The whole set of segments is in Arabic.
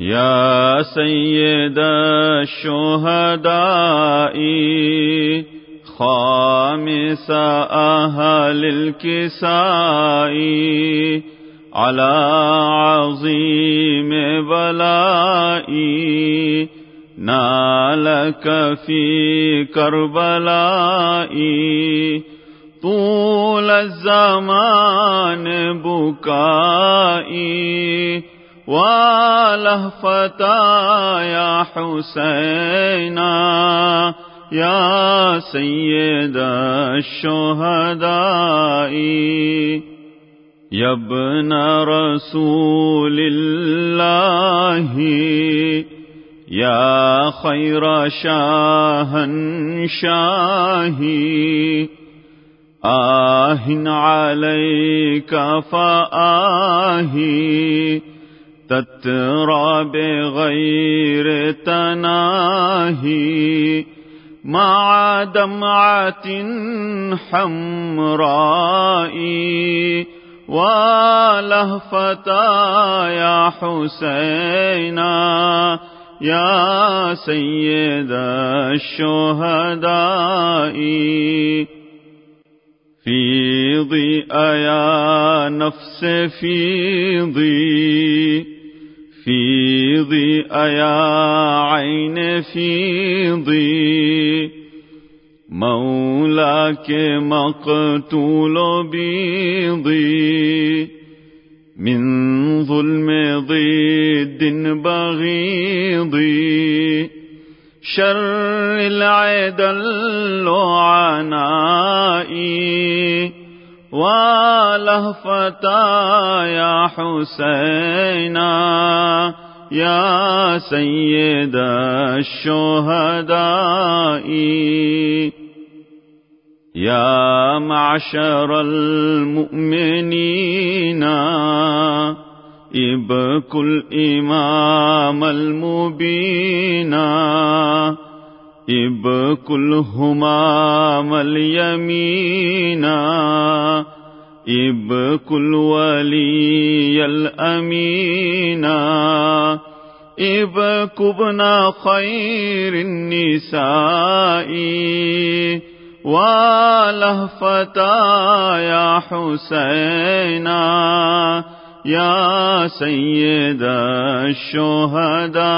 یا سید شہدائی خامس اہل الکسائی علا عظیم بلائی نالک فی کربلائی طول الزمان بکائی بكائي ولهفتا يا حسينا يا سيد الشهداء يا ابن رسول الله يا خير شاهنشاهي آه عليك فآهي تترى بغير تناهي مع دمعة حمراء ولهفتا يا حسينا يا سيد الشهداء. فيضي يا نفس فيضي فيضي يا عين فيضي مولاك مقتول بيضي من ظلم ضد بغيضي شر العيد اللعنائي ولهفتا يا حسينا يا سيد الشهداء يا معشر المؤمنين ابكوا الإمام المبين ابكوا الهمام اليمين ابكوا الولي الأمين. ابكوا ابن خير النساء ولهفتا يا حسينا. يا سيد الشهداء.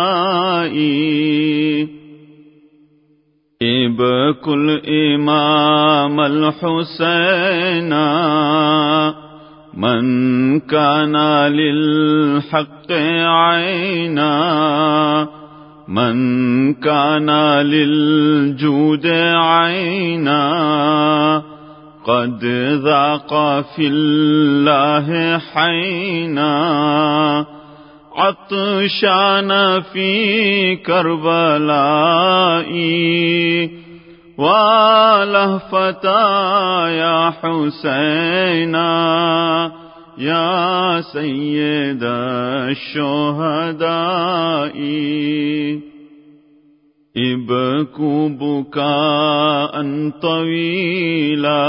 ابكوا الإمام الحسين من كان للحق عينا من كان للجود عينا. قد ذاق في الله حينا. عطشان في كربلاء ولهفتا يا حسينا يا سيد الشهداء. ابكوا بكاء طويلا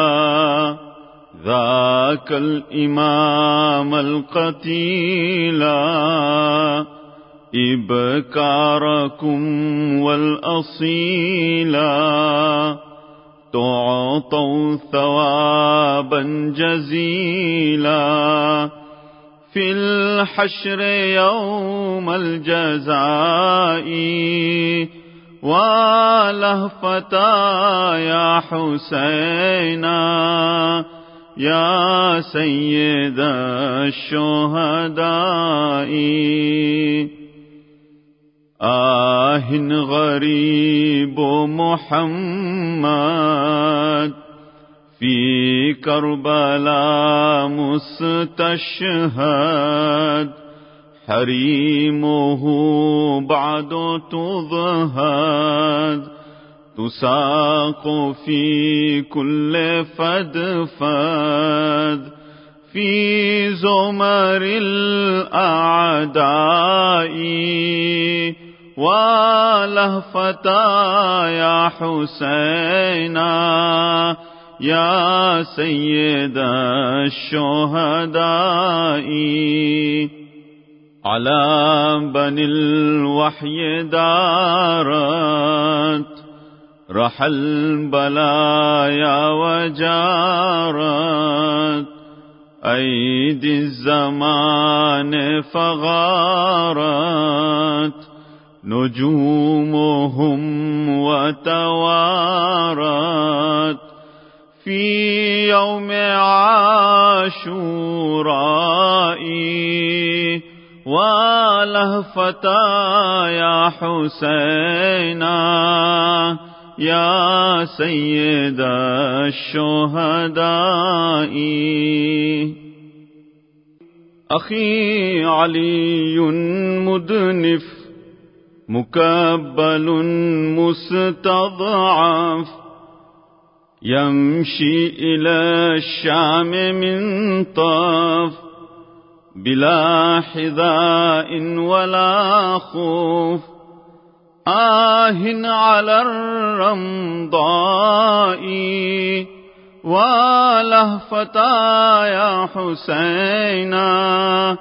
ذاك الإمام القتيلا إبكاركم والأصيلا تعطوا ثوابا جزيلا. في الحشر يوم الجزاء. ولهفتا يا حسينا. يا سيد الشهداء. آه غريب محمد في كربلاء مستشهد حريمه بعد تضهد تساق في كل فدفد في زمر الأعداء ولهفتا يا حسينا. يا سيد الشهداء على بني الوحي دارت رحى البلايا وجارت أيدي الزمان فغارت نجومهم وتوارت. في يوم عاشورائي ولهفتا يا حسينا يا سيد الشهداء. أخي علي مدنف مكبل مستضعف يمشي إلى الشام من طاف بلا حذاء ولا خوف. آه على الرمضاء ولهفتا يا حسينا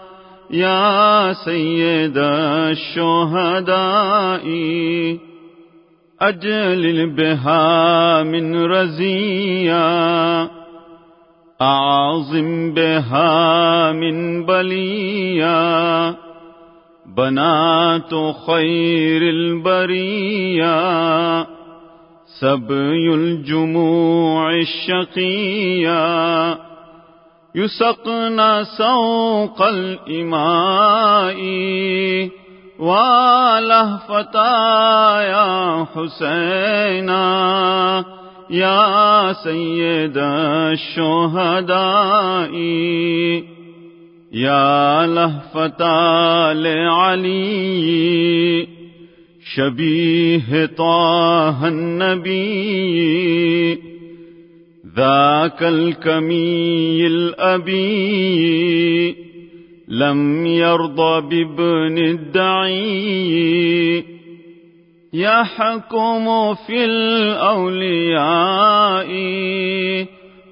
يا سيد الشهداء أجلل بها من رزيا أعظم بها من بليا بنات خير البرية سبي الجموع الشقية. يسقن سوق الإماء ولهفتا يا حسينا. يا سيد الشهداء. يا لهفتا لعلي شبيه طه النبي. ذاك الكمي الأبي لم يرضى بابن الدعي. يحكم في الأولياء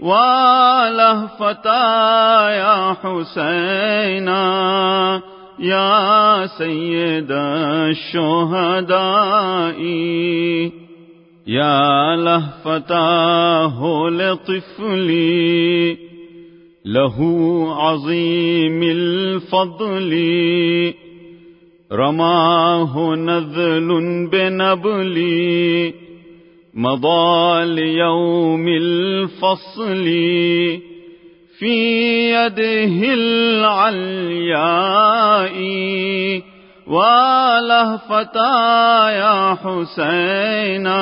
ولهفتا يا حسينا يا سيد الشهداء. يا لهفتاه لطفلي له عظيم الفضل. رماه نذل بنبلي مضى ليوم الفصل في يده العلياء ولهفتا يا حسينا.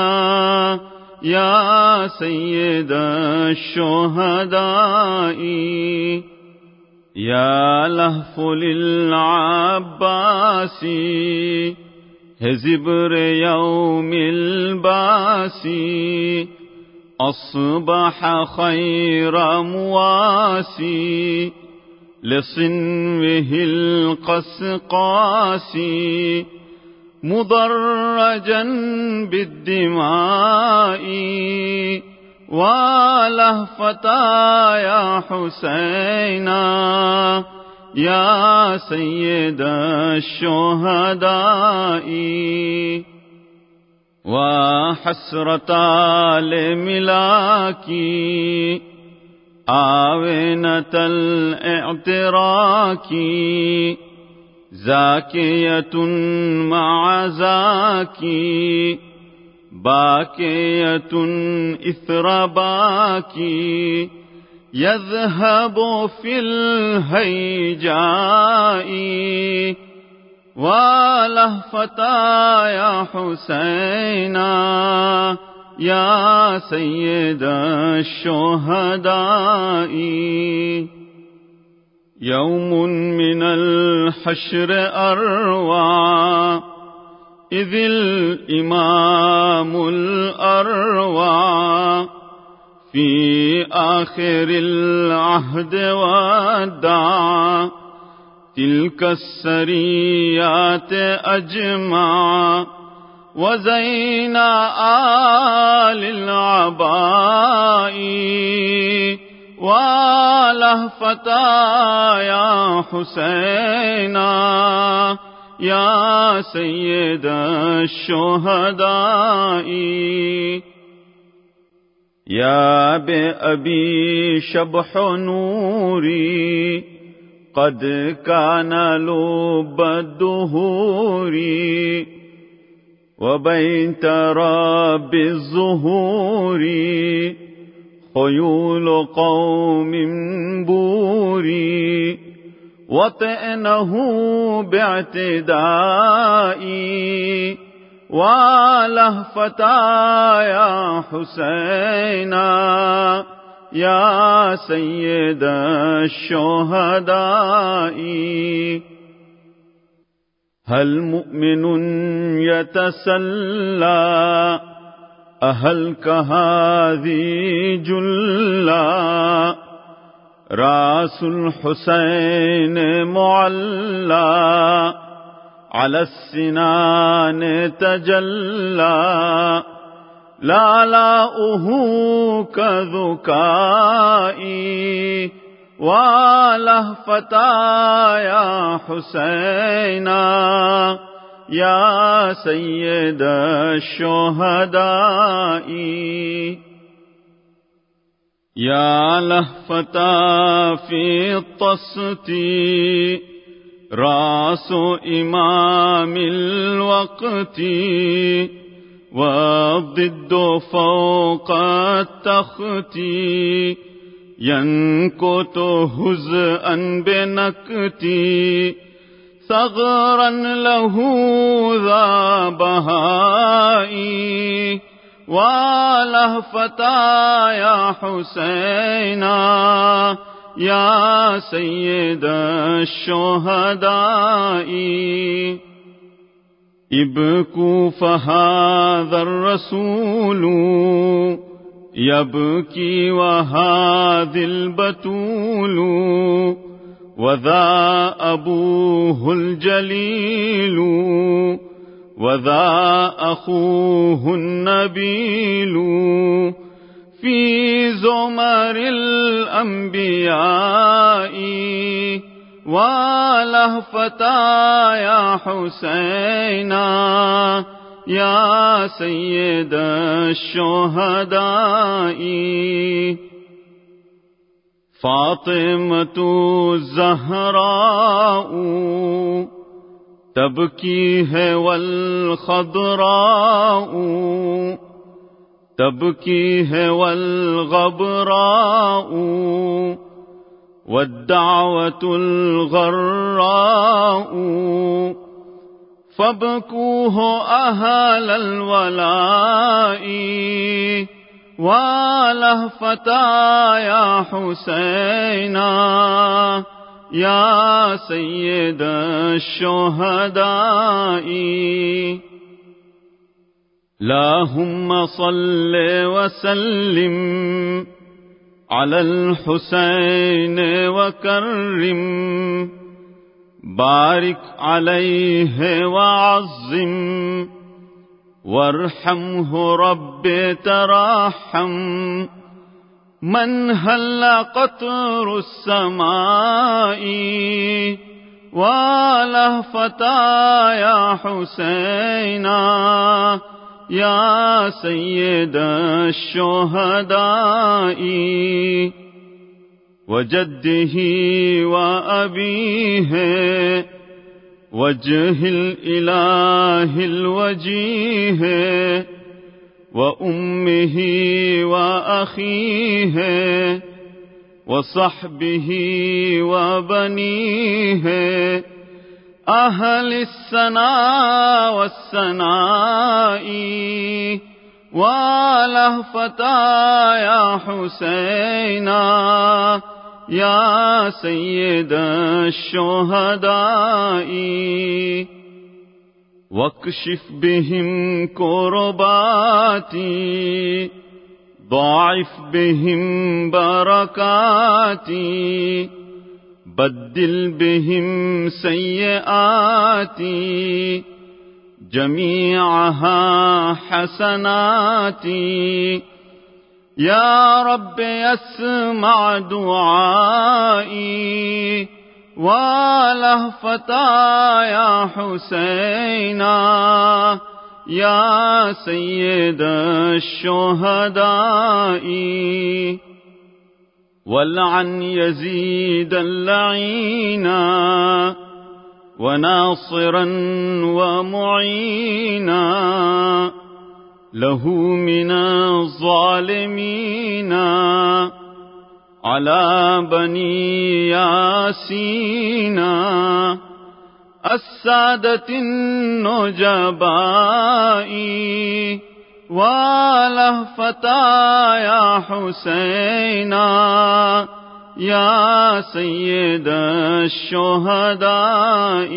يا سيد الشهداء يا لهف للعباس هزبر يوم الباس أصبح خير مواسي. لصنوه القسقاسي مضرجا بالدماء. ولهفتا يا حسينا يا سيد الشهداء وحسرة لملاكي آونة الاعتراك زاكية مع زاكي باكية إثر باكي يذهب في الهيجاء ولهفتا يا حسينا يا سيد الشهداء. يوم من الحشر أروع إذ الإمام الأروع في آخر العهد ودعا تلك السريات أجمع وزين آل العباء ولهفتا يا حسينا يا سيد الشهداء يا بأبي شبح نوري قد كان لب الدهور وبين تراب الظهور خيول قوم بوري. وطئنه باعتدائي والہ فتایا حسین یا سید شوہدائی هل مؤمن يتسلى أهل كهذه جلا راس الحسين معلّى على السنان تجلى لالاؤه كذكائي ولهفتا يا حسينا يا سيد الشهداء يا لهفتا في الطست راس إمام الوقت والضد فوق التخت ينكت هزءا بنكتي ثغرا له ذا بهائي ولهفتا يا حسينا يا سيد الشهداء ابكوا فهذا الرسول يبكي وهذه البتول وذا أبوه الجليل وذا أخوه النبيل. في زمر الأنبياء ولهفتا يا حسينا. يا سيد الشهداء. فاطمة الزهراء تبكي والخضراء. تبكي ہے والغبراء والدعوة الغراء فابكوه أهل الولاء ولهفتا يا حسينا يا سيد الشهداء اللهم صل وسلم على الحسين وكرم. بارك عليه وعظم. وارحمه رب ترحم من هل قطر السماء ولهفتا يا حسينا يا سيد الشهداء وجده وأبيه وجه الإله الوجيه وأمه وأخيه وصحبه وبنيه. أهل السنا والسناء ولهفتا يا حسينا يا سيد الشهداء واكشف بهم كرباتي ضاعف بهم بركاتي بدل بهم سيئاتي جميعها حسناتي. يا رب اسمع دعائي ولهفتا يا حسينا. يا سيد الشهداء. ولعن يزيد اللعينا وناصرا ومعينا له من الظالمين على بني ياسين السادة النجباء ولهفتا يا حسينا يا سيد الشهداء.